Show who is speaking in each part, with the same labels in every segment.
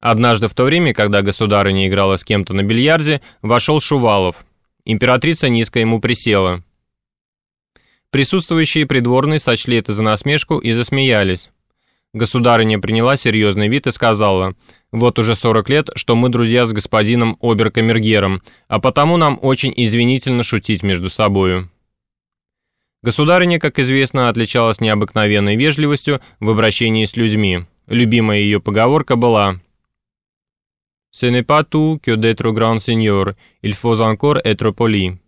Speaker 1: Однажды в то время, когда государыня играла с кем-то на бильярде, вошел Шувалов. Императрица низко ему присела. Присутствующие придворные сочли это за насмешку и засмеялись. Государыня приняла серьезный вид и сказала, «Вот уже 40 лет, что мы друзья с господином Оберкамергером, а потому нам очень извинительно шутить между собою». Государыня, как известно, отличалась необыкновенной вежливостью в обращении с людьми. Любимая ее поговорка была «Ce n'est pas tout que d'être grand seigneur, il faut encore être poli».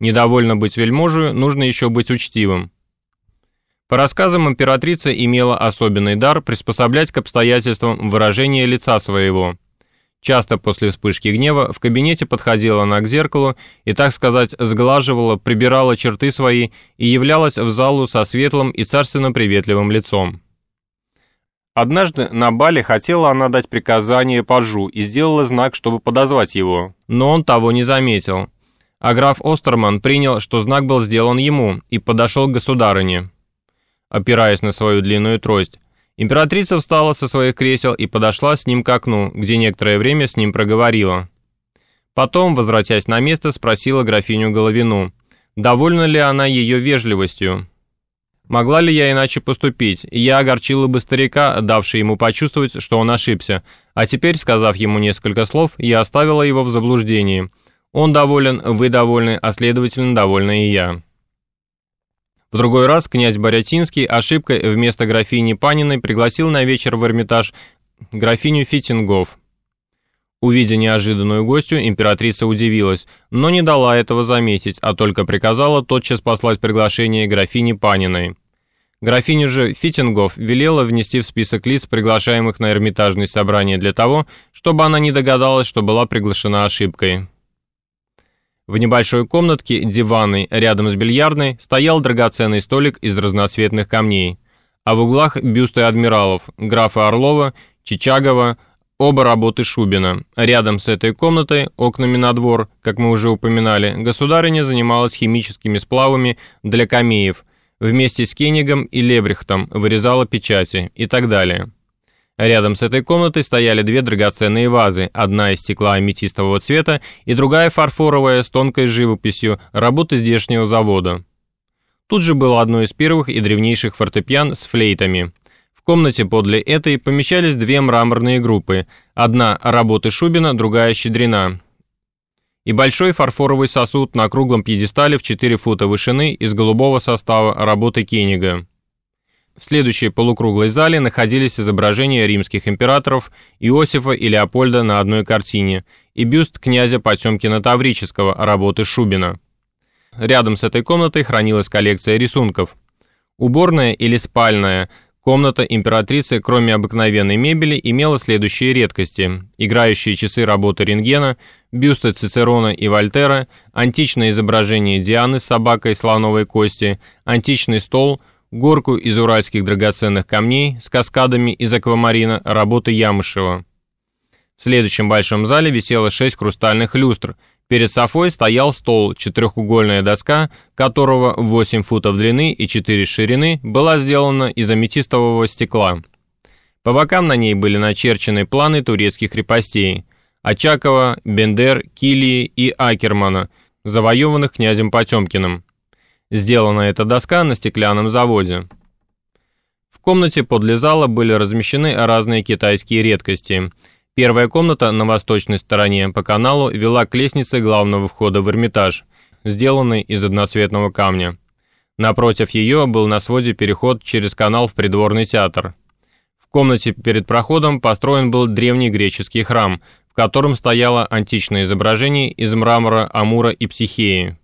Speaker 1: Недовольно быть вельможею, нужно еще быть учтивым. По рассказам императрица имела особенный дар приспособлять к обстоятельствам выражение лица своего. Часто после вспышки гнева в кабинете подходила она к зеркалу и, так сказать, сглаживала, прибирала черты свои и являлась в залу со светлым и царственно-приветливым лицом. Однажды на бале хотела она дать приказание пажу и сделала знак, чтобы подозвать его, но он того не заметил а граф Остерман принял, что знак был сделан ему, и подошел к государыне. Опираясь на свою длинную трость, императрица встала со своих кресел и подошла с ним к окну, где некоторое время с ним проговорила. Потом, возвратясь на место, спросила графиню Головину, довольна ли она ее вежливостью. Могла ли я иначе поступить? Я огорчила бы старика, давший ему почувствовать, что он ошибся, а теперь, сказав ему несколько слов, я оставила его в заблуждении – он доволен, вы довольны, а следовательно, довольна и я. В другой раз князь Борятинский ошибкой вместо графини Паниной пригласил на вечер в Эрмитаж графиню Фитингов. Увидя неожиданную гостью, императрица удивилась, но не дала этого заметить, а только приказала тотчас послать приглашение графине Паниной. Графиня же Фитингов велела внести в список лиц, приглашаемых на Эрмитажное собрание для того, чтобы она не догадалась, что была приглашена ошибкой. В небольшой комнатке, диванной, рядом с бильярдной, стоял драгоценный столик из разноцветных камней, а в углах бюсты адмиралов, графа Орлова, Чичагова, оба работы Шубина. Рядом с этой комнатой, окнами на двор, как мы уже упоминали, государыня занималась химическими сплавами для камеев, вместе с Кенигом и Лебрехтом вырезала печати и так далее. Рядом с этой комнатой стояли две драгоценные вазы, одна из стекла аметистового цвета и другая фарфоровая с тонкой живописью, работы здешнего завода. Тут же было одно из первых и древнейших фортепиан с флейтами. В комнате подле этой помещались две мраморные группы, одна работы Шубина, другая Щедрина. И большой фарфоровый сосуд на круглом пьедестале в 4 фута вышины из голубого состава работы Кенига. В следующей полукруглой зале находились изображения римских императоров Иосифа и Леопольда на одной картине и бюст князя Потемкина Таврического работы Шубина. Рядом с этой комнатой хранилась коллекция рисунков. Уборная или спальная комната императрицы, кроме обыкновенной мебели, имела следующие редкости. Играющие часы работы рентгена, бюсты Цицерона и Вольтера, античное изображение Дианы с собакой слоновой кости, античный стол – горку из уральских драгоценных камней с каскадами из аквамарина работы Ямышева. В следующем большом зале висело шесть хрустальных люстр. Перед софой стоял стол, четырехугольная доска, которого 8 футов длины и 4 ширины, была сделана из аметистового стекла. По бокам на ней были начерчены планы турецких крепостей – Очакова, Бендер, Килии и Акермана, завоеванных князем Потемкиным. Сделана эта доска на стеклянном заводе. В комнате подле зала были размещены разные китайские редкости. Первая комната на восточной стороне по каналу вела к лестнице главного входа в Эрмитаж, сделанной из одноцветного камня. Напротив ее был на своде переход через канал в придворный театр. В комнате перед проходом построен был древний греческий храм, в котором стояло античное изображение из мрамора Амура и Психеи.